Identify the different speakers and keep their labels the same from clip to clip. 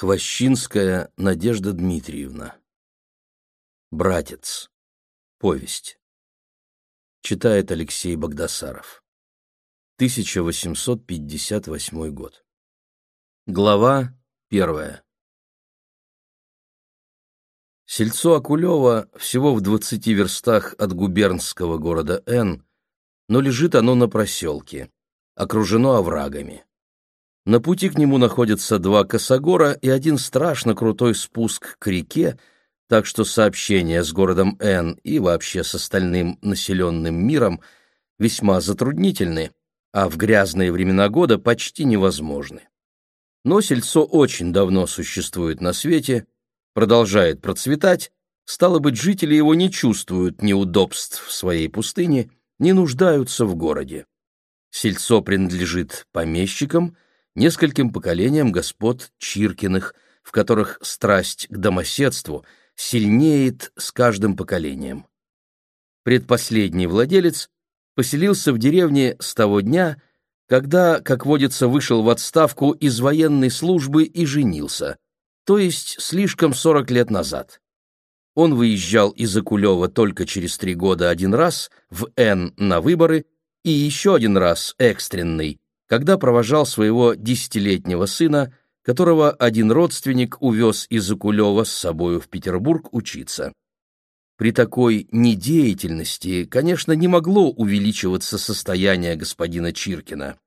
Speaker 1: Хвощинская Надежда Дмитриевна. Братец. Повесть. Читает Алексей Богдасаров. 1858 год. Глава первая. Сельцо Акулева всего в двадцати верстах от губернского города Н, но лежит оно на проселке, окружено оврагами. На пути к нему находятся два косогора и один страшно крутой спуск к реке, так что сообщения с городом Н и вообще с остальным населенным миром весьма затруднительны, а в грязные времена года почти невозможны. Но сельцо очень давно существует на свете, продолжает процветать, стало быть, жители его не чувствуют неудобств в своей пустыне, не нуждаются в городе. Сельцо принадлежит помещикам – нескольким поколениям господ Чиркиных, в которых страсть к домоседству сильнеет с каждым поколением. Предпоследний владелец поселился в деревне с того дня, когда, как водится, вышел в отставку из военной службы и женился, то есть слишком 40 лет назад. Он выезжал из Акулева только через три года один раз, в Н на выборы, и еще один раз, экстренный, когда провожал своего десятилетнего сына, которого один родственник увез из Акулева с собою в Петербург учиться. При такой недеятельности, конечно, не могло увеличиваться состояние господина Чиркина.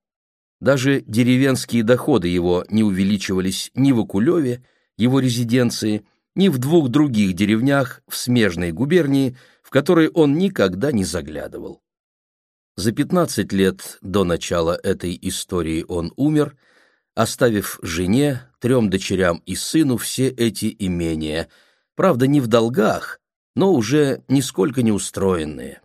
Speaker 1: Даже деревенские доходы его не увеличивались ни в Акулеве, его резиденции, ни в двух других деревнях в смежной губернии, в которые он никогда не заглядывал. За 15 лет до начала этой истории он умер, оставив жене, трем дочерям и сыну все эти имения, правда, не в долгах, но уже нисколько не устроенные.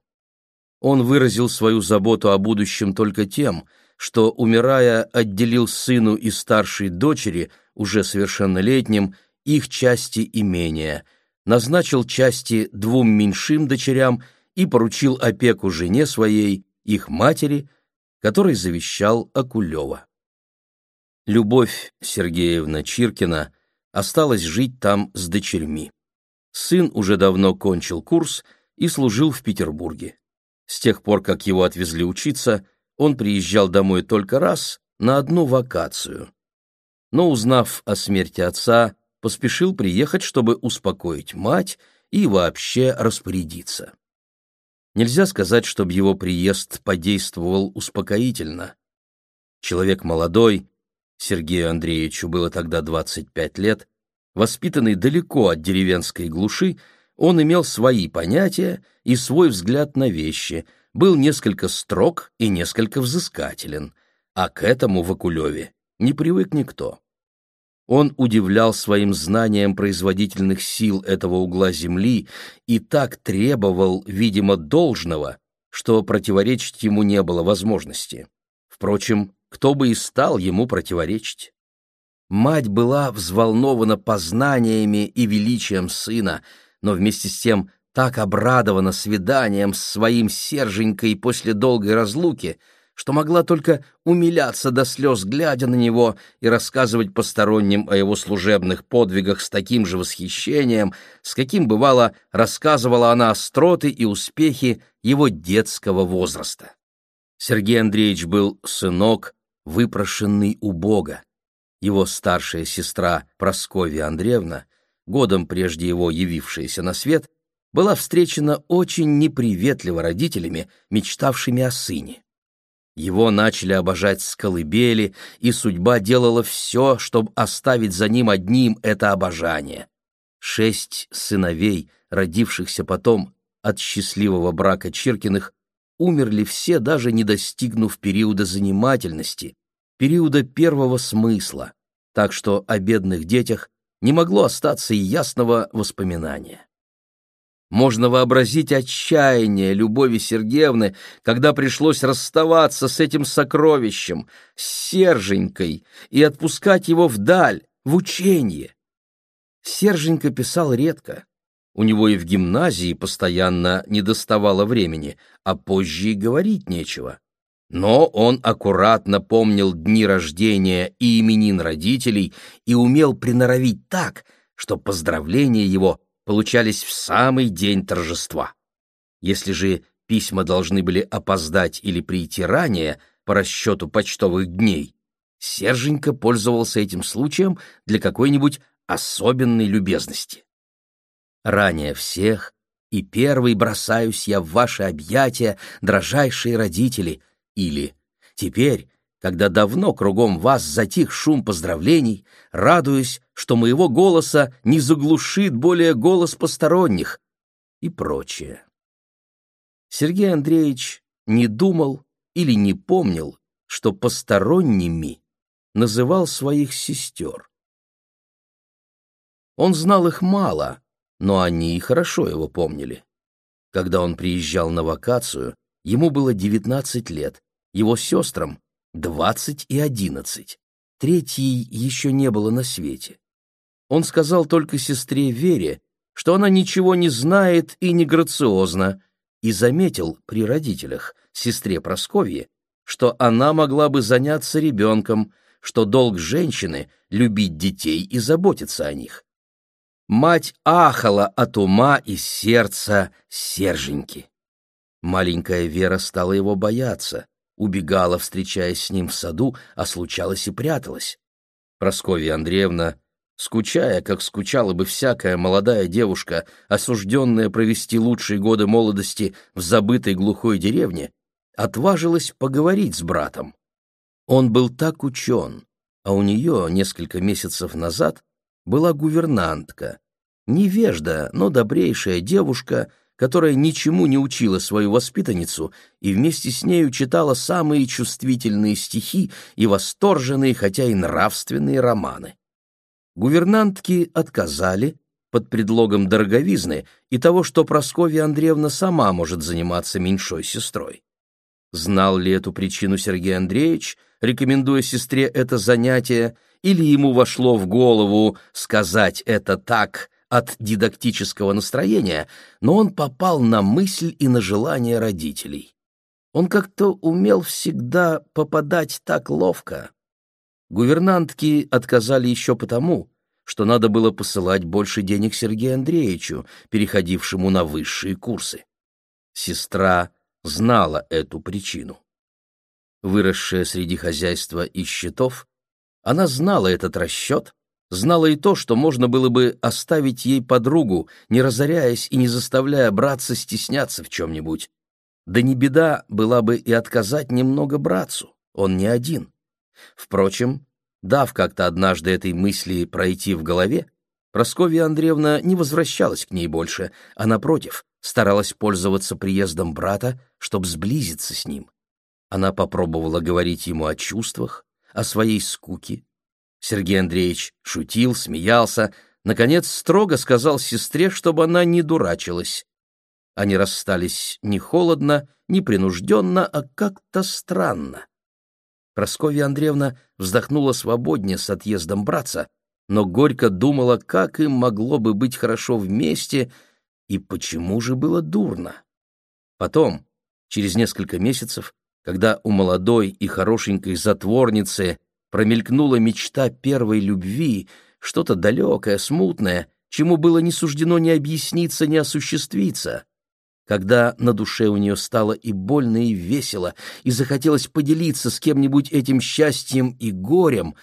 Speaker 1: Он выразил свою заботу о будущем только тем, что, умирая, отделил сыну и старшей дочери, уже совершеннолетним, их части имения, назначил части двум меньшим дочерям и поручил опеку жене своей их матери, который завещал Акулева. Любовь Сергеевна Чиркина осталась жить там с дочерьми. Сын уже давно кончил курс и служил в Петербурге. С тех пор, как его отвезли учиться, он приезжал домой только раз на одну вакацию. Но, узнав о смерти отца, поспешил приехать, чтобы успокоить мать и вообще распорядиться. Нельзя сказать, чтобы его приезд подействовал успокоительно. Человек молодой, Сергею Андреевичу было тогда 25 лет, воспитанный далеко от деревенской глуши, он имел свои понятия и свой взгляд на вещи, был несколько строг и несколько взыскателен, а к этому в Акулеве не привык никто. Он удивлял своим знанием производительных сил этого угла Земли и так требовал, видимо, должного, что противоречить ему не было возможности. Впрочем, кто бы и стал ему противоречить? Мать была взволнована познаниями и величием сына, но вместе с тем так обрадована свиданием с своим Серженькой после долгой разлуки — что могла только умиляться до слез, глядя на него, и рассказывать посторонним о его служебных подвигах с таким же восхищением, с каким, бывало, рассказывала она остроты и успехи его детского возраста. Сергей Андреевич был сынок, выпрошенный у Бога. Его старшая сестра Прасковья Андреевна, годом прежде его явившаяся на свет, была встречена очень неприветливо родителями, мечтавшими о сыне. Его начали обожать с колыбели, и судьба делала все, чтобы оставить за ним одним это обожание. Шесть сыновей, родившихся потом от счастливого брака Чиркиных, умерли все, даже не достигнув периода занимательности, периода первого смысла, так что о бедных детях не могло остаться и ясного воспоминания. Можно вообразить отчаяние Любови Сергеевны, когда пришлось расставаться с этим сокровищем, с Серженькой, и отпускать его вдаль, в ученье. Серженька писал редко. У него и в гимназии постоянно недоставало времени, а позже и говорить нечего. но он аккуратно помнил дни рождения и именин родителей и умел приноровить так, что поздравления его получались в самый день торжества. Если же письма должны были опоздать или прийти ранее по расчету почтовых дней, Серженька пользовался этим случаем для какой-нибудь особенной любезности. Ранее всех и первый бросаюсь я в ваши объятия, дрожайшие родители, или «Теперь, когда давно кругом вас затих шум поздравлений, радуюсь, что моего голоса не заглушит более голос посторонних» и прочее. Сергей Андреевич не думал или не помнил, что посторонними называл своих сестер. Он знал их мало, но они и хорошо его помнили. Когда он приезжал на вакацию, ему было 19 лет, его сестрам — 20 и 11. Третьей еще не было на свете. Он сказал только сестре Вере, что она ничего не знает и не грациозна, и заметил при родителях, сестре Просковье, что она могла бы заняться ребенком, что долг женщины — любить детей и заботиться о них. Мать ахала от ума и сердца Серженьки. Маленькая Вера стала его бояться, убегала, встречаясь с ним в саду, а случалось и пряталась. Прасковья Андреевна, скучая, как скучала бы всякая молодая девушка, осужденная провести лучшие годы молодости в забытой глухой деревне, отважилась поговорить с братом. Он был так учен, а у нее несколько месяцев назад была гувернантка, невежда, но добрейшая девушка, которая ничему не учила свою воспитанницу и вместе с нею читала самые чувствительные стихи и восторженные, хотя и нравственные романы. Гувернантки отказали под предлогом дороговизны и того, что Прасковья Андреевна сама может заниматься меньшой сестрой. Знал ли эту причину Сергей Андреевич, рекомендуя сестре это занятие, или ему вошло в голову сказать это так от дидактического настроения, но он попал на мысль и на желание родителей. Он как-то умел всегда попадать так ловко. Гувернантки отказали еще потому, что надо было посылать больше денег Сергею Андреевичу, переходившему на высшие курсы. Сестра знала эту причину. Выросшая среди хозяйства и счетов, она знала этот расчет, знала и то, что можно было бы оставить ей подругу, не разоряясь и не заставляя браться стесняться в чем-нибудь. Да не беда была бы и отказать немного братцу, он не один. Впрочем, дав как-то однажды этой мысли пройти в голове, Прасковья Андреевна не возвращалась к ней больше, а, напротив, старалась пользоваться приездом брата, чтобы сблизиться с ним. Она попробовала говорить ему о чувствах, о своей скуке. Сергей Андреевич шутил, смеялся, наконец строго сказал сестре, чтобы она не дурачилась. Они расстались не холодно, не принужденно, а как-то странно. Прасковья Андреевна вздохнула свободнее с отъездом братца, но горько думала, как им могло бы быть хорошо вместе и почему же было дурно. Потом, через несколько месяцев, когда у молодой и хорошенькой затворницы промелькнула мечта первой любви, что-то далекое, смутное, чему было не суждено ни объясниться, ни осуществиться, когда на душе у нее стало и больно, и весело, и захотелось поделиться с кем-нибудь этим счастьем и горем,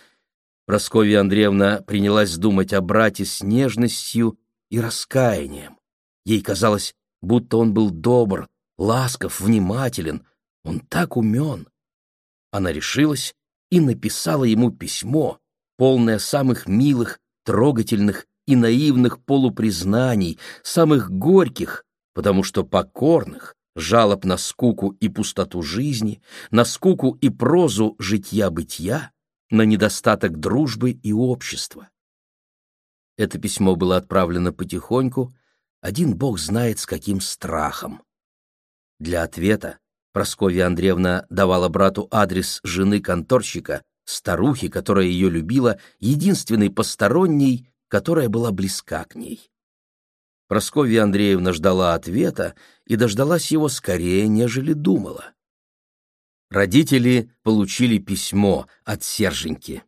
Speaker 1: Прасковья Андреевна принялась думать о брате с нежностью и раскаянием. Ей казалось, будто он был добр, ласков, внимателен, он так умен. Она решилась и написала ему письмо, полное самых милых, трогательных и наивных полупризнаний, самых горьких, потому что покорных, жалоб на скуку и пустоту жизни, на скуку и прозу житья-бытия, на недостаток дружбы и общества. Это письмо было отправлено потихоньку, один бог знает с каким страхом. Для ответа Прасковья Андреевна давала брату адрес жены конторщика, старухи, которая ее любила, единственной посторонней, которая была близка к ней. Прасковья Андреевна ждала ответа и дождалась его скорее, нежели думала. родители получили письмо от Серженьки.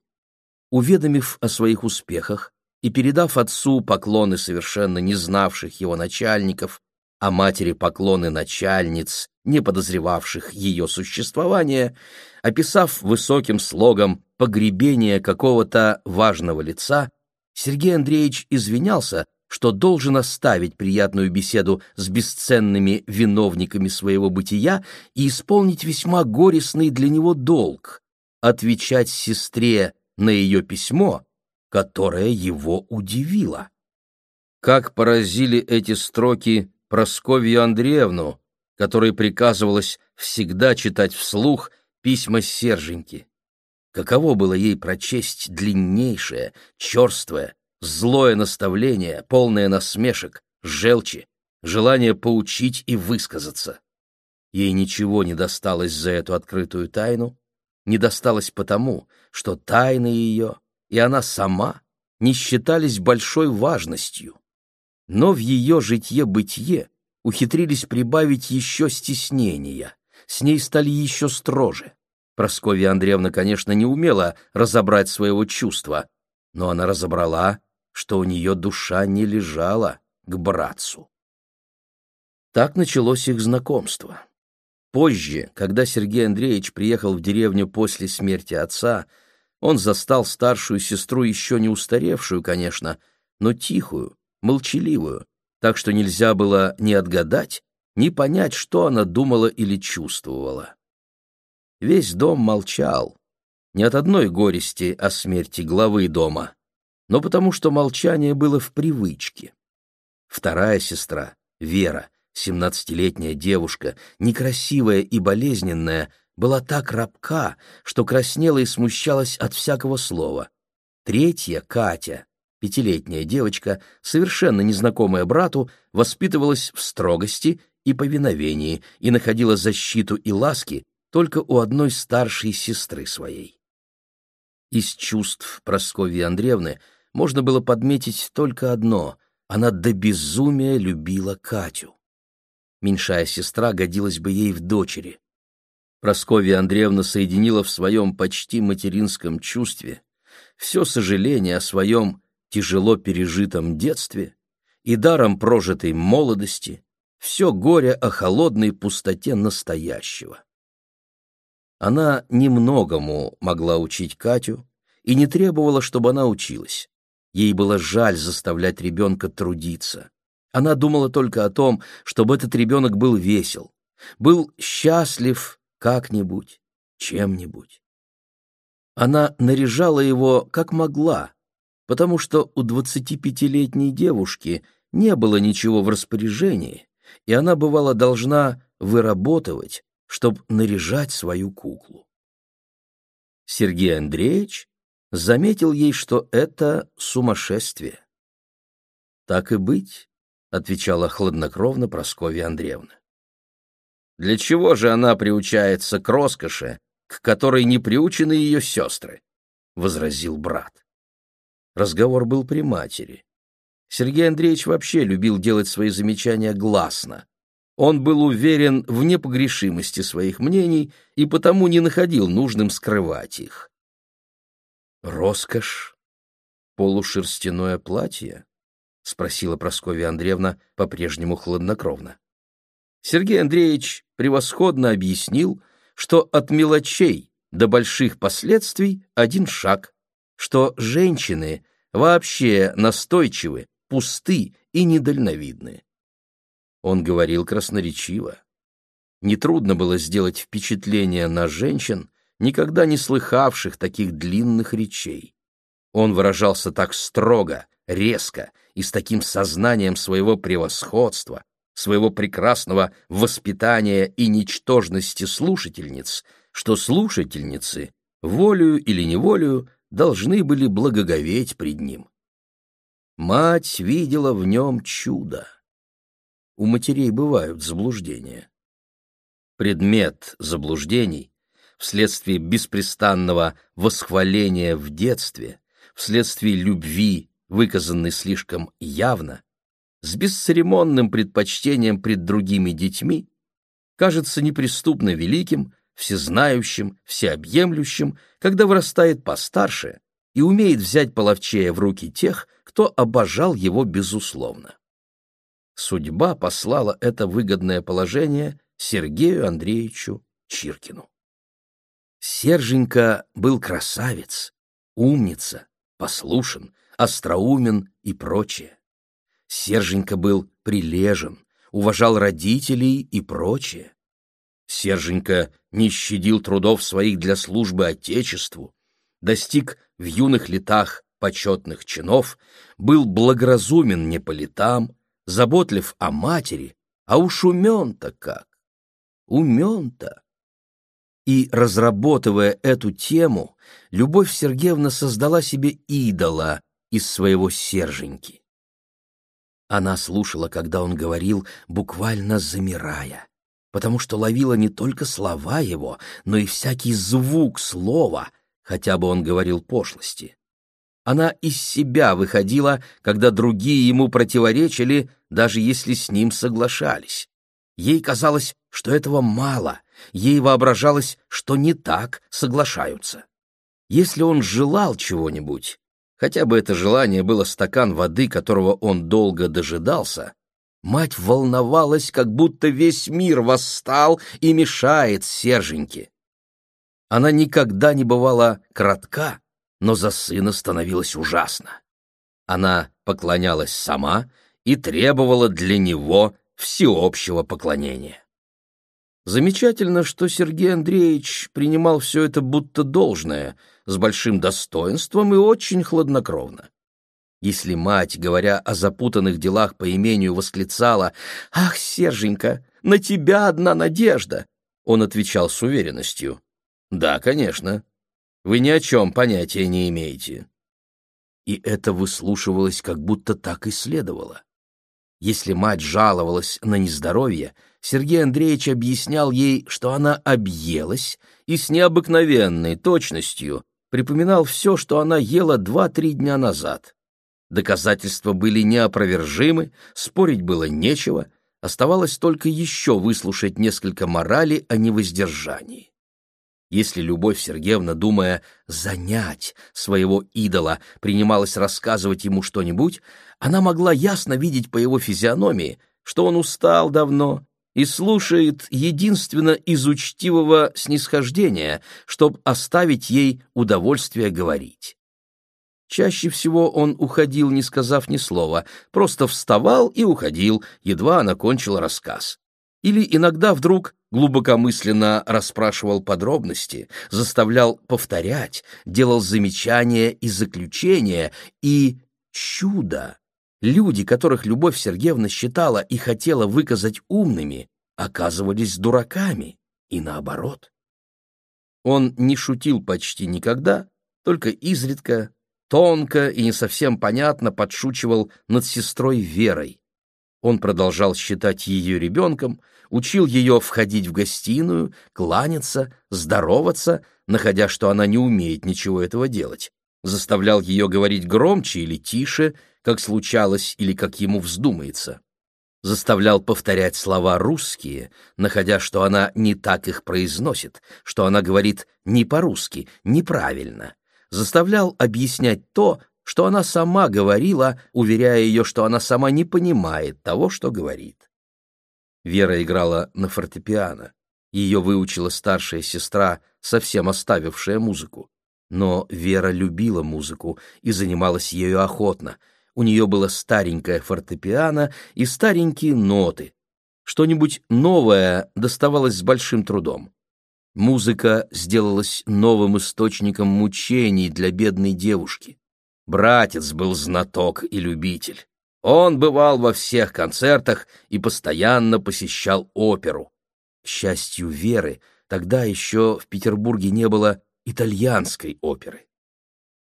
Speaker 1: Уведомив о своих успехах и передав отцу поклоны совершенно не знавших его начальников, а матери поклоны начальниц, не подозревавших ее существование, описав высоким слогом погребение какого-то важного лица, Сергей Андреевич извинялся, что должен оставить приятную беседу с бесценными виновниками своего бытия и исполнить весьма горестный для него долг — отвечать сестре на ее письмо, которое его удивило. Как поразили эти строки Просковью Андреевну, которой приказывалось всегда читать вслух письма Серженьки. Каково было ей прочесть длиннейшее, черствое, злое наставление, полное насмешек, желчи, желание поучить и высказаться. Ей ничего не досталось за эту открытую тайну, не досталось потому, что тайны ее и она сама не считались большой важностью но в ее житье-бытие ухитрились прибавить еще стеснения, с ней стали еще строже. Прасковья Андреевна, конечно, не умела разобрать своего чувства, но она разобрала, что у нее душа не лежала к братцу. Так началось их знакомство. Позже, когда Сергей Андреевич приехал в деревню после смерти отца, он застал старшую сестру еще не устаревшую, конечно, но тихую, молчаливую, так что нельзя было ни отгадать, ни понять, что она думала или чувствовала. Весь дом молчал, не от одной горести о смерти главы дома, но потому что молчание было в привычке. Вторая сестра, Вера, семнадцатилетняя девушка, некрасивая и болезненная, была так рабка, что краснела и смущалась от всякого слова. Третья, Катя, Пятилетняя девочка, совершенно незнакомая брату, воспитывалась в строгости и повиновении и находила защиту и ласки только у одной старшей сестры своей. Из чувств Прасковьи Андреевны можно было подметить только одно — она до безумия любила Катю. Меньшая сестра годилась бы ей в дочери. Прасковья Андреевна соединила в своем почти материнском чувстве все сожаление о своем тяжело пережитом детстве и даром прожитой молодости, все горе о холодной пустоте настоящего. Она немногому могла учить Катю и не требовала, чтобы она училась. Ей было жаль заставлять ребенка трудиться. Она думала только о том, чтобы этот ребенок был весел, был счастлив как-нибудь, чем-нибудь. Она наряжала его как могла, потому что у 25-летней девушки не было ничего в распоряжении, и она, бывало, должна выработывать, чтобы наряжать свою куклу. Сергей Андреевич заметил ей, что это сумасшествие. «Так и быть», — отвечала хладнокровно Прасковья Андреевна. «Для чего же она приучается к роскоши, к которой не приучены ее сестры?» — возразил брат. Разговор был при матери. Сергей Андреевич вообще любил делать свои замечания гласно. Он был уверен в непогрешимости своих мнений и потому не находил нужным скрывать их. «Роскошь? Полушерстяное платье?» — спросила Прасковья Андреевна по-прежнему хладнокровно. Сергей Андреевич превосходно объяснил, что от мелочей до больших последствий один шаг, что женщины вообще настойчивы, пусты и недальновидны. Он говорил красноречиво. Нетрудно было сделать впечатление на женщин, никогда не слыхавших таких длинных речей. Он выражался так строго, резко и с таким сознанием своего превосходства, своего прекрасного воспитания и ничтожности слушательниц, что слушательницы, волею или неволею, должны были благоговеть пред ним. Мать видела в нем чудо. У матерей бывают заблуждения. Предмет заблуждений вследствие беспрестанного восхваления в детстве, вследствие любви, выказанной слишком явно, с бесцеремонным предпочтением пред другими детьми, кажется неприступно великим, всезнающим, всеобъемлющим, когда вырастает постарше и умеет взять половчее в руки тех, кто обожал его безусловно. Судьба послала это выгодное положение Сергею Андреевичу Чиркину. Серженька был красавец, умница, послушен, остроумен и прочее. Серженька был прилежен, уважал родителей и прочее. Серженька не щадил трудов своих для службы Отечеству, достиг в юных летах почетных чинов, был благоразумен не по летам, заботлив о матери, а уж умен-то как! Умен-то! И, разработывая эту тему, Любовь Сергеевна создала себе идола из своего Серженьки. Она слушала, когда он говорил, буквально замирая, потому что ловила не только слова его, но и всякий звук слова, хотя бы он говорил пошлости. Она из себя выходила, когда другие ему противоречили, даже если с ним соглашались. Ей казалось, что этого мало, ей воображалось, что не так соглашаются. Если он желал чего-нибудь, хотя бы это желание было стакан воды, которого он долго дожидался, мать волновалась, как будто весь мир восстал и мешает Серженьке. Она никогда не бывала кратка, но за сына становилась ужасно. Она поклонялась сама и требовала для него всеобщего поклонения. Замечательно, что Сергей Андреевич принимал все это будто должное, с большим достоинством и очень хладнокровно. Если мать, говоря о запутанных делах по имению, восклицала «Ах, Серженька, на тебя одна надежда!» Он отвечал с уверенностью «Да, конечно. Вы ни о чем понятия не имеете». И это выслушивалось, как будто так и следовало. Если мать жаловалась на нездоровье, Сергей Андреевич объяснял ей, что она объелась, и с необыкновенной точностью припоминал все, что она ела два-три дня назад. Доказательства были неопровержимы, спорить было нечего, оставалось только еще выслушать несколько морали о невоздержании. Если Любовь Сергеевна, думая занять своего идола, принималась рассказывать ему что-нибудь, она могла ясно видеть по его физиономии, что он устал давно и слушает единственно из учтивого снисхождения, чтобы оставить ей удовольствие говорить. Чаще всего он уходил, не сказав ни слова, просто вставал и уходил, едва она кончила рассказ. Или иногда вдруг глубокомысленно расспрашивал подробности, заставлял повторять, делал замечания и заключения, и чудо! Люди, которых Любовь Сергеевна считала и хотела выказать умными, оказывались дураками, и наоборот. Он не шутил почти никогда, только изредка, тонко и не совсем понятно подшучивал над сестрой Верой. Он продолжал считать ее ребенком, учил ее входить в гостиную, кланяться, здороваться, находя, что она не умеет ничего этого делать, заставлял ее говорить громче или тише, как случалось или как ему вздумается. Заставлял повторять слова русские, находя, что она не так их произносит, что она говорит не по-русски, неправильно. Заставлял объяснять то, что она сама говорила, уверяя ее, что она сама не понимает того, что говорит. Вера играла на фортепиано. Ее выучила старшая сестра, совсем оставившая музыку. Но Вера любила музыку и занималась ею охотно — у нее было старенькое фортепиано и старенькие ноты. Что-нибудь новое доставалось с большим трудом. Музыка сделалась новым источником мучений для бедной девушки. Братец был знаток и любитель. Он бывал во всех концертах и постоянно посещал оперу. К счастью Веры, тогда еще в Петербурге не было итальянской оперы.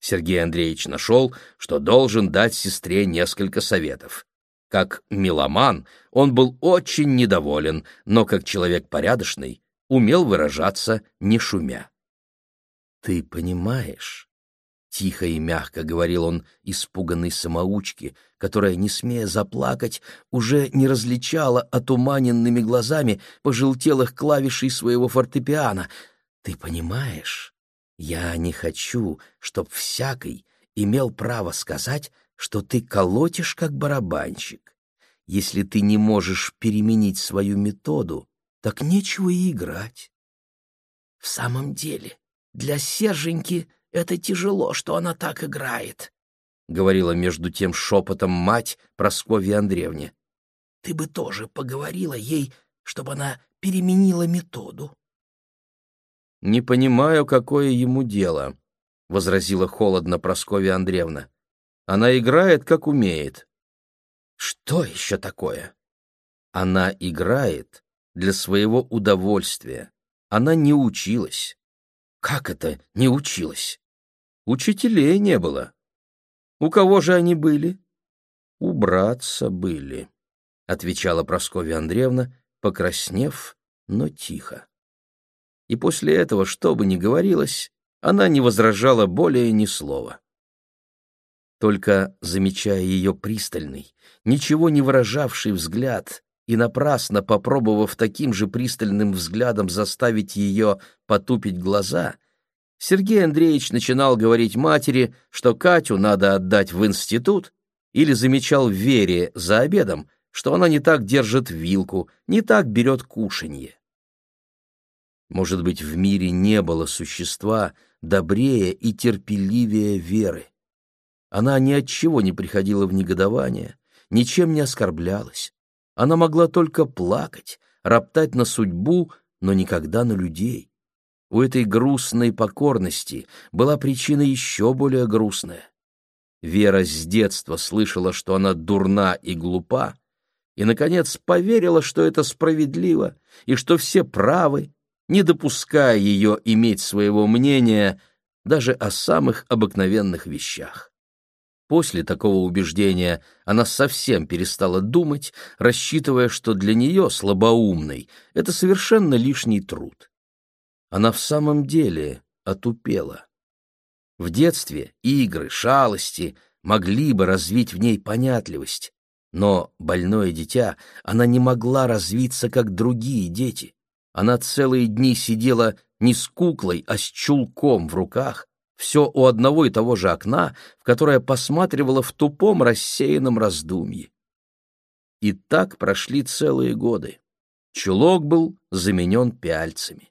Speaker 1: Сергей Андреевич нашел, что должен дать сестре несколько советов. Как меломан он был очень недоволен, но как человек порядочный умел выражаться не шумя. «Ты понимаешь, Тихо и мягко говорил он испуганной самоучке, которая, не смея заплакать, уже не различала отуманенными глазами пожелтелых клавишей своего фортепиано. «Ты понимаешь, я не хочу, чтоб всякий имел право сказать, что ты колотишь как барабанщик. Если ты не можешь переменить свою методу, так нечего и играть». «В самом деле, для Серженьки это тяжело, что она так играет», — говорила между тем шепотом мать Прасковье Андреевне. «Ты бы тоже поговорила ей, чтобы она переменила методу». «Не понимаю, какое ему дело», — возразила холодно Прасковья Андреевна. «Она играет, как умеет».
Speaker 2: «Что еще такое?»
Speaker 1: «Она играет для своего удовольствия. Она не училась».
Speaker 2: «Как это не училась?»
Speaker 1: Учителей не было. У кого же они были? У братца были, — отвечала Прасковья Андреевна, покраснев, но тихо. И после этого, что бы ни говорилось, она не возражала более ни слова. Только, замечая ее пристальный, ничего не выражавший взгляд и напрасно попробовав таким же пристальным взглядом заставить ее потупить глаза — Сергей Андреевич начинал говорить матери, что Катю надо отдать в институт, или замечал Вере за обедом, что она не так держит вилку, не так берет кушанье. Может быть, в мире не было существа добрее и терпеливее Веры. Она ни от чего не приходила в негодование, ничем не оскорблялась. Она могла только плакать, роптать на судьбу, но никогда на людей. У этой грустной покорности была причина еще более грустная. Вера с детства слышала, что она дурна и глупа, и, наконец, поверила, что это справедливо и что все правы, не допуская ее иметь своего мнения даже о самых обыкновенных вещах. После такого убеждения она совсем перестала думать, рассчитывая, что для нее, слабоумной, это совершенно лишний труд. Она в самом деле отупела. В детстве игры, шалости могли бы развить в ней понятливость, но больное дитя, она не могла развиться, как другие дети. Она целые дни сидела не с куклой, а с чулком в руках, все у одного и того же окна, в которое посматривала в тупом рассеянном раздумье. И так прошли целые годы. Чулок был заменен пяльцами.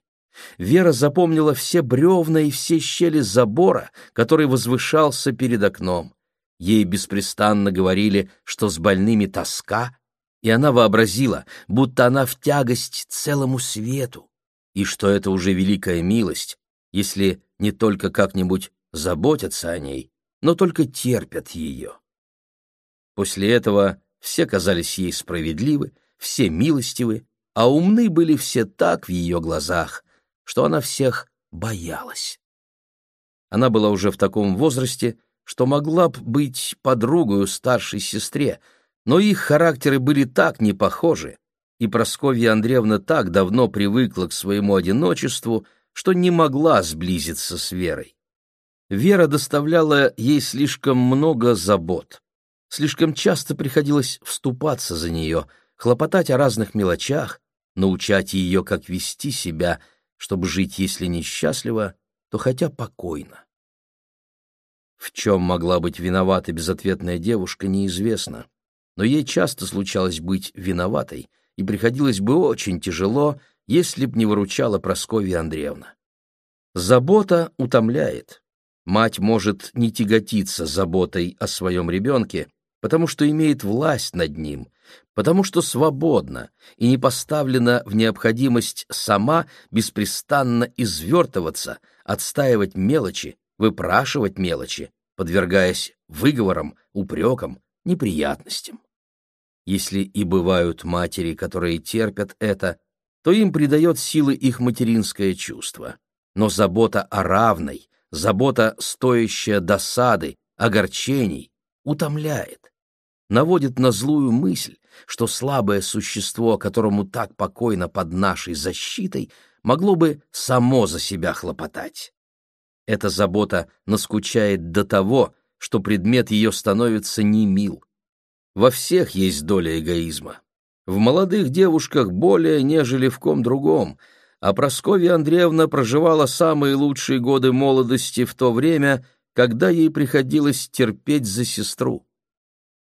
Speaker 1: Вера запомнила все бревна и все щели забора, который возвышался перед окном. Ей беспрестанно говорили, что с больными тоска, и она вообразила, будто она в тягость целому свету, и что это уже великая милость, если не только как-нибудь заботятся о ней, но только терпят ее. После этого все казались ей справедливы, все милостивы, а умны были все так в ее глазах, что она всех боялась. Она была уже в таком возрасте, что могла б быть подругою старшей сестре, но их характеры были так не похожи, и Просковья Андреевна так давно привыкла к своему одиночеству, что не могла сблизиться с Верой. Вера доставляла ей слишком много забот. Слишком часто приходилось вступаться за нее, хлопотать о разных мелочах, научать ее, как вести себя — чтобы жить, если не счастливо, то хотя покойно. В чем могла быть виновата безответная девушка, неизвестно, но ей часто случалось быть виноватой, и приходилось бы очень тяжело, если б не выручала Прасковья Андреевна. Забота утомляет. Мать может не тяготиться заботой о своем ребенке, потому что имеет власть над ним, потому что свободна и не поставлена в необходимость сама беспрестанно извертываться, отстаивать мелочи, выпрашивать мелочи, подвергаясь выговорам, упрекам, неприятностям. Если и бывают матери, которые терпят это, то им придает силы их материнское чувство. Но забота о равной, забота, стоящая досады, огорчений, утомляет наводит на злую мысль, что слабое существо, которому так покойно под нашей защитой, могло бы само за себя хлопотать. Эта забота наскучает до того, что предмет ее становится не мил. Во всех есть доля эгоизма. В молодых девушках более, нежели в ком другом, а Прасковья Андреевна проживала самые лучшие годы молодости в то время, когда ей приходилось терпеть за сестру.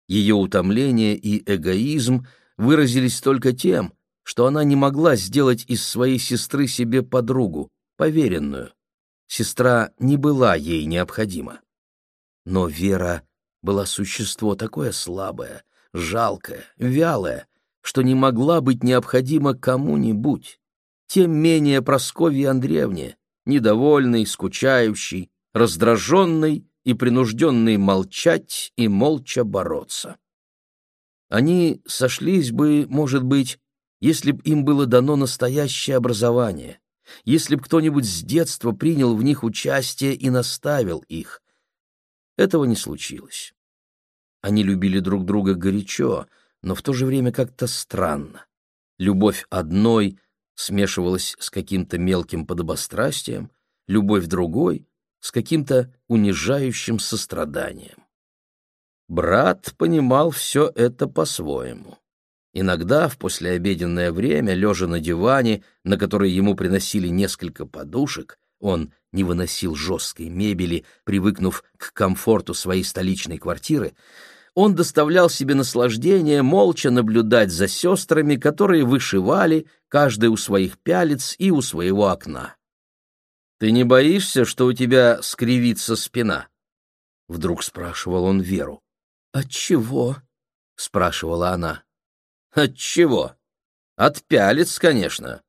Speaker 1: Ее утомление и эгоизм выразились только тем, что она не могла сделать из своей сестры себе подругу, поверенную. Сестра не была ей необходима. Но Вера была существо такое слабое, жалкое, вялое, что не могла быть необходима кому-нибудь, тем менее Прасковье Андреевне, недовольной, скучающей, раздраженной и принужденной молчать и молча бороться. Они сошлись бы, может быть, если б им было дано настоящее образование, если б кто-нибудь с детства принял в них участие и наставил их. Этого не случилось. Они любили друг друга горячо, но в то же время как-то странно. Любовь одной смешивалась с каким-то мелким подобострастием, любовь другой — с каким-то унижающим состраданием. Брат понимал все это по-своему. Иногда в послеобеденное время, лежа на диване, на который ему приносили несколько подушек, он не выносил жесткой мебели, привыкнув к комфорту своей столичной квартиры, он доставлял себе наслаждение молча наблюдать за сестрами, которые вышивали, каждый у своих пялец и у своего окна. «Ты не боишься, что у тебя скривится спина?» — вдруг спрашивал он Веру.
Speaker 2: «Отчего?» — спрашивала она.
Speaker 1: От чего? От пялец, конечно.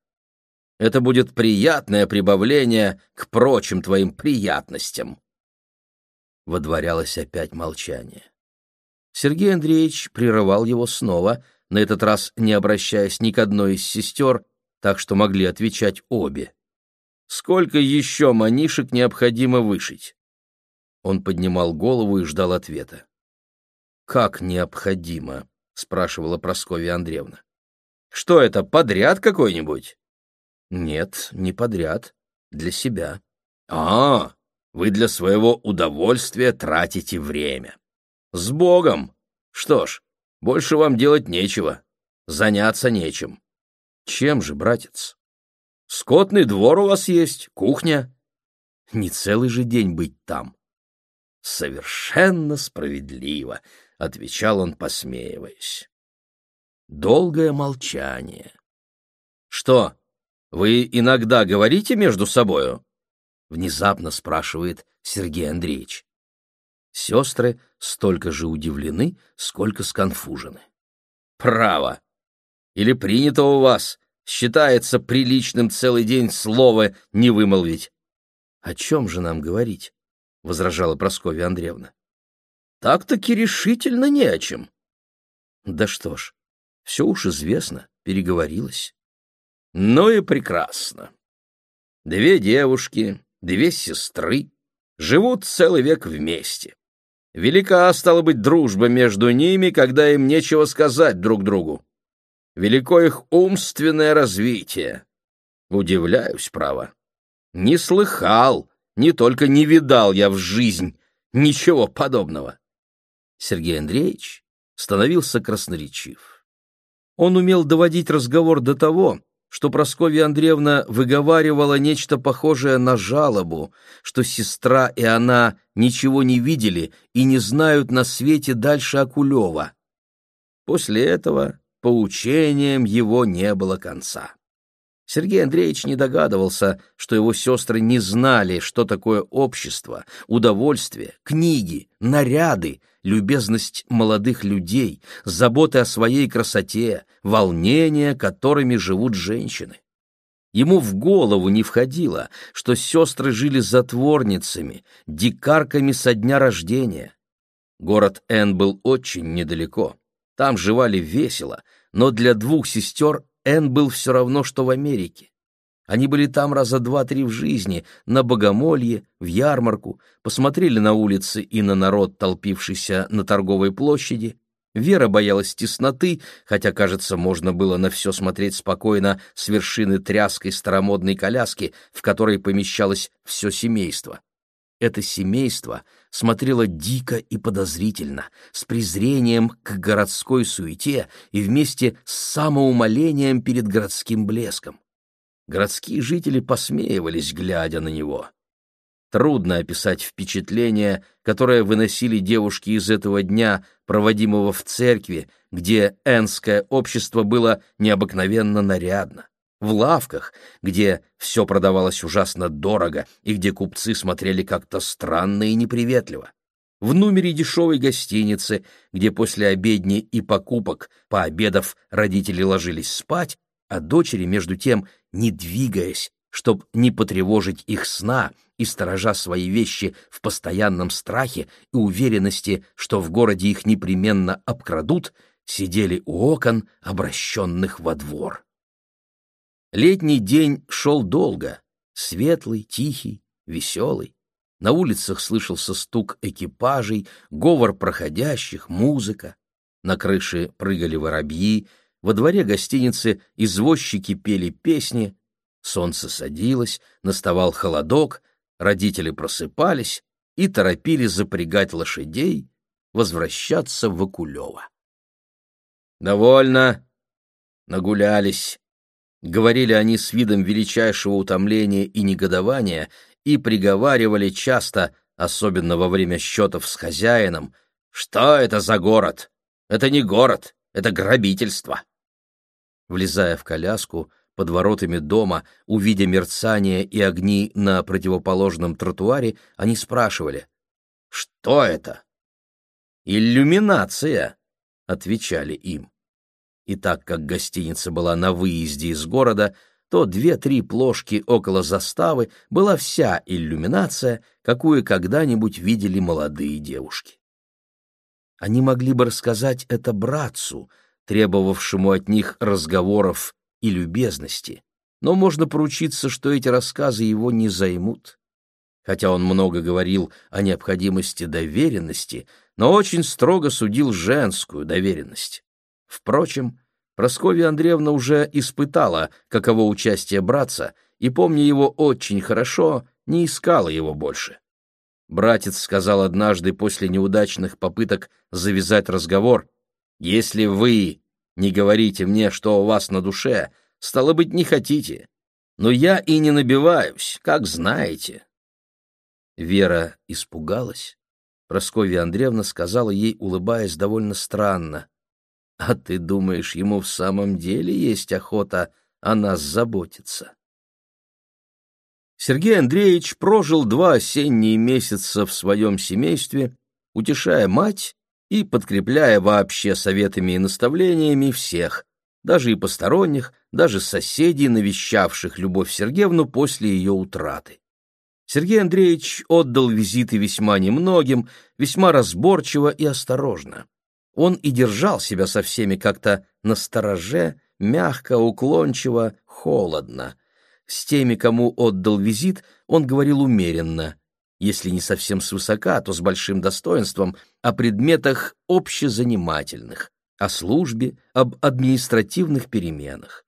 Speaker 1: Это будет приятное прибавление к прочим твоим приятностям. Водворялось опять молчание. Сергей Андреевич прерывал его снова, на этот раз не обращаясь ни к одной из сестер, так что могли отвечать обе. Сколько еще манишек необходимо вышить? Он поднимал голову и ждал ответа. Как необходимо? спрашивала Прасковья Андреевна. Что это, подряд какой-нибудь? Нет, не подряд, для себя. А, вы для своего удовольствия тратите время. С Богом! Что ж, больше вам делать нечего, заняться нечем. Чем же, братец? Скотный двор у вас есть, кухня. Не целый же день быть там. Совершенно справедливо, — отвечал он, посмеиваясь. Долгое молчание. «Что, вы иногда говорите между собою?» — внезапно спрашивает Сергей Андреевич. Сестры столько же удивлены, сколько сконфужены. «Право! Или принято у вас, считается приличным целый день слова не вымолвить?» «О чем же нам говорить?» — возражала Прасковья Андреевна. Так-таки решительно не о чем. Да что ж, все уж известно, переговорилась. Ну и прекрасно. Две девушки, две сестры живут целый век вместе. Велика стала быть дружба между ними, когда им нечего сказать друг другу. Велико их умственное развитие. Удивляюсь, право. Не слыхал, не только не видал я в жизнь ничего подобного. Сергей Андреевич становился красноречив. Он умел доводить разговор до того, что Прасковья Андреевна выговаривала нечто похожее на жалобу, что сестра и она ничего не видели и не знают на свете дальше Акулева. После этого поучением его не было конца. Сергей Андреевич не догадывался, что его сестры не знали, что такое общество, удовольствие, книги, наряды, любезность молодых людей, заботы о своей красоте, волнения, которыми живут женщины. Ему в голову не входило, что сестры жили затворницами, дикарками со дня рождения. Город Н был очень недалеко. Там жевали весело, но для двух сестер Н был все равно, что в Америке. Они были там раза два-три в жизни, на богомолье, в ярмарку, посмотрели на улицы и на народ, толпившийся на торговой площади. Вера боялась тесноты, хотя, кажется, можно было на все смотреть спокойно с вершины тряской старомодной коляски, в которой помещалось все семейство. Это семейство смотрело дико и подозрительно, с презрением к городской суете и вместе с самоумолением перед городским блеском. Городские жители посмеивались, глядя на него. Трудно описать впечатление, которое выносили девушки из этого дня, проводимого в церкви, где энское общество было необыкновенно нарядно в лавках, где все продавалось ужасно дорого и где купцы смотрели как-то странно и неприветливо, в номере дешевой гостиницы, где после обедни и покупок, пообедав, родители ложились спать, а дочери, между тем, не двигаясь, чтоб не потревожить их сна и сторожа свои вещи в постоянном страхе и уверенности, что в городе их непременно обкрадут, сидели у окон, обращенных во двор. Летний день шел долго, светлый, тихий, веселый. На улицах слышался стук экипажей, говор проходящих, музыка. На крыше прыгали воробьи, во дворе гостиницы извозчики пели песни. Солнце садилось, наставал холодок, родители просыпались и торопили запрягать лошадей, возвращаться в Акулево. «Довольно, нагулялись», — говорили они с видом величайшего утомления и негодования, и приговаривали часто, особенно во время счетов с хозяином, «Что это за город? Это не город, это грабительство!» Влезая в коляску, под воротами дома, увидя мерцание и огни на противоположном тротуаре, они спрашивали, «Что это?» «Иллюминация», — отвечали им и так как гостиница была на выезде из города, то две-три плошки около заставы была вся иллюминация, какую когда-нибудь видели молодые девушки. Они могли бы рассказать это братцу, требовавшему от них разговоров и любезности, но можно поручиться, что эти рассказы его не займут. Хотя он много говорил о необходимости доверенности, но очень строго судил женскую доверенность. Впрочем, Прасковья Андреевна уже испытала, каково участие братца, и, помня его очень хорошо, не искала его больше. Братец сказал однажды после неудачных попыток завязать разговор, «Если вы не говорите мне, что у вас на душе, стало быть, не хотите. Но я и не набиваюсь, как знаете». Вера испугалась. Прасковья Андреевна сказала ей, улыбаясь довольно странно, а ты думаешь, ему в самом деле есть охота о нас заботиться? Сергей Андреевич прожил два осенние месяца в своем семействе, утешая мать и подкрепляя вообще советами и наставлениями всех, даже и посторонних, даже соседей, навещавших Любовь Сергеевну после ее утраты. Сергей Андреевич отдал визиты весьма немногим, весьма разборчиво и осторожно он и держал себя со всеми как-то настороже, мягко, уклончиво, холодно. С теми, кому отдал визит, он говорил умеренно, если не совсем свысока, то с большим достоинством, о предметах общезанимательных, о службе, об административных переменах.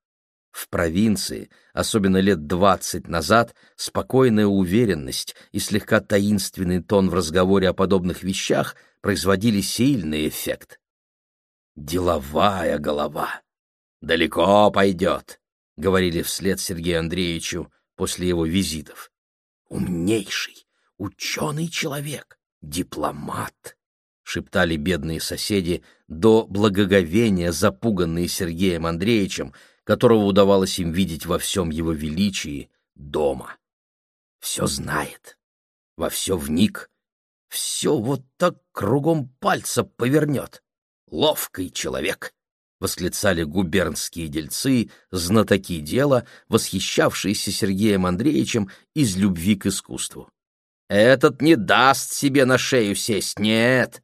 Speaker 1: В провинции, особенно лет двадцать назад, спокойная уверенность и слегка таинственный тон в разговоре о подобных вещах производили сильный эффект. «Деловая голова. Далеко пойдет», — говорили вслед Сергею Андреевичу после его визитов. «Умнейший, ученый человек, дипломат», — шептали бедные соседи, до благоговения запуганные Сергеем Андреевичем, которого удавалось им видеть во всем его величии дома. Все знает, во все вник, все вот так кругом пальца повернет ловкий человек!» — восклицали губернские дельцы, знатоки дела, восхищавшиеся Сергеем Андреевичем из любви к искусству. «Этот не даст себе на шею сесть, нет!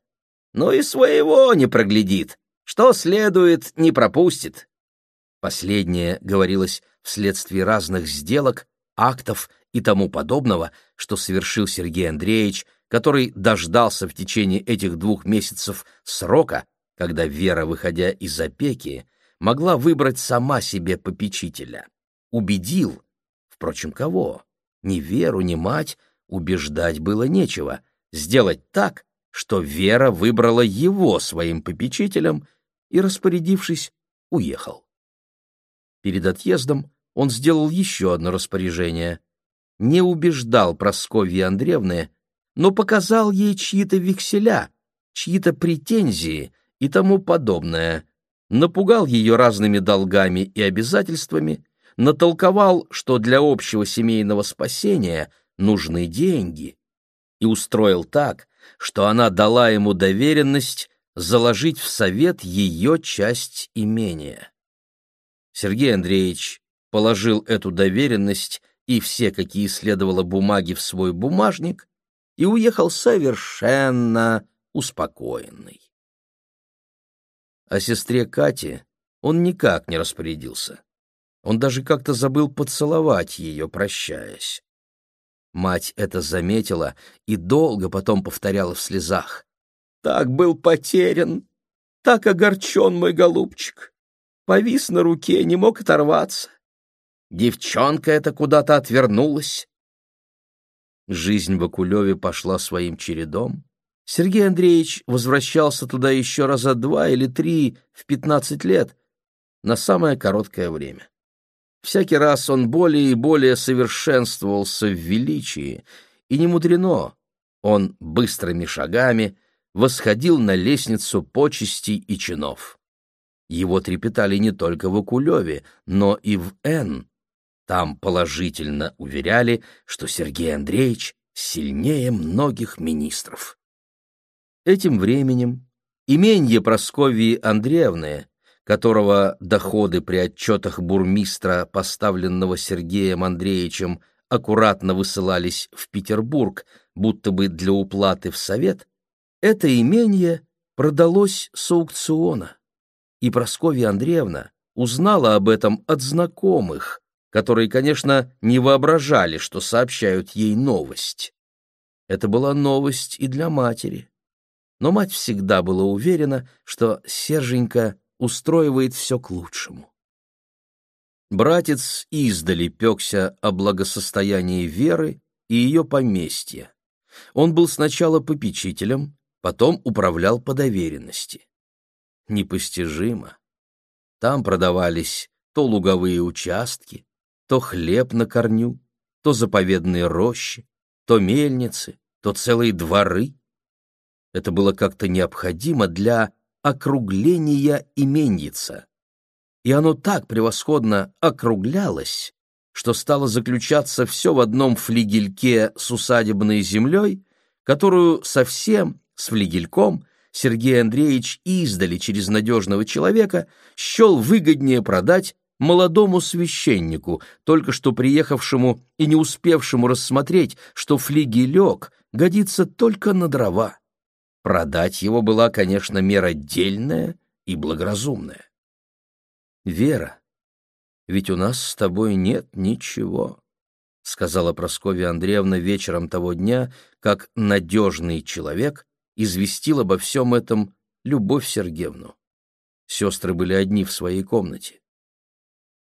Speaker 1: Но и своего не проглядит, что следует, не пропустит!» Последнее говорилось вследствие разных сделок, актов и тому подобного, что совершил Сергей Андреевич, который дождался в течение этих двух месяцев срока, когда Вера, выходя из опеки, могла выбрать сама себе попечителя. Убедил, впрочем, кого? Ни Веру, ни мать, убеждать было нечего. Сделать так, что Вера выбрала его своим попечителем и, распорядившись, уехал. Перед отъездом он сделал еще одно распоряжение. Не убеждал Прасковьи Андреевны, но показал ей чьи-то векселя, чьи-то претензии и тому подобное, напугал ее разными долгами и обязательствами, натолковал, что для общего семейного спасения нужны деньги, и устроил так, что она дала ему доверенность заложить в совет ее часть имения. Сергей Андреевич положил эту доверенность и все, какие следовало бумаги в свой бумажник, и уехал совершенно успокоенный. О сестре Кате он никак не распорядился. Он даже как-то забыл поцеловать ее, прощаясь. Мать это заметила и долго потом повторяла в слезах. «Так был потерян, так огорчен мой голубчик. Повис на руке, не мог оторваться. Девчонка эта куда-то отвернулась». Жизнь в Акулеве пошла своим чередом. Сергей Андреевич возвращался туда еще раза два или три в пятнадцать лет, на самое короткое время. Всякий раз он более и более совершенствовался в величии, и не мудрено, он быстрыми шагами восходил на лестницу почестей и чинов. Его трепетали не только в Акулеве, но и в Н. Там положительно уверяли, что Сергей Андреевич сильнее многих министров. Этим временем именье Просковьи Андреевны, которого доходы при отчетах бурмистра, поставленного Сергеем Андреевичем, аккуратно высылались в Петербург, будто бы для уплаты в совет, это имение продалось с аукциона. И Просковья Андреевна узнала об этом от знакомых, которые, конечно, не воображали, что сообщают ей новость. Это была новость и для матери но мать всегда была уверена, что Серженька устроивает все к лучшему. Братец издали пекся о благосостоянии Веры и ее поместья. Он был сначала попечителем, потом управлял по доверенности. Непостижимо. Там продавались то луговые участки, то хлеб на корню, то заповедные рощи, то мельницы, то целые дворы. Это было как-то необходимо для округления именьица. И оно так превосходно округлялось, что стало заключаться все в одном флигельке с усадебной землей, которую совсем с флигельком Сергей Андреевич издали через надежного человека счел выгоднее продать молодому священнику, только что приехавшему и не успевшему рассмотреть, что флигелек годится только на дрова. Продать его была, конечно, мера дельная и благоразумная. «Вера, ведь у нас с тобой нет ничего», — сказала Прасковья Андреевна вечером того дня, как надежный человек известил обо всем этом Любовь Сергеевну. Сестры были одни в своей комнате.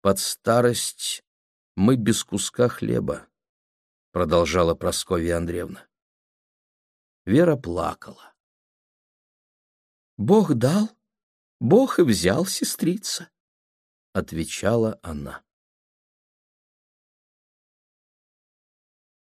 Speaker 1: «Под старость мы без куска хлеба», — продолжала Прасковья Андреевна. Вера плакала. Бог дал, Бог и взял, сестрица, — отвечала она.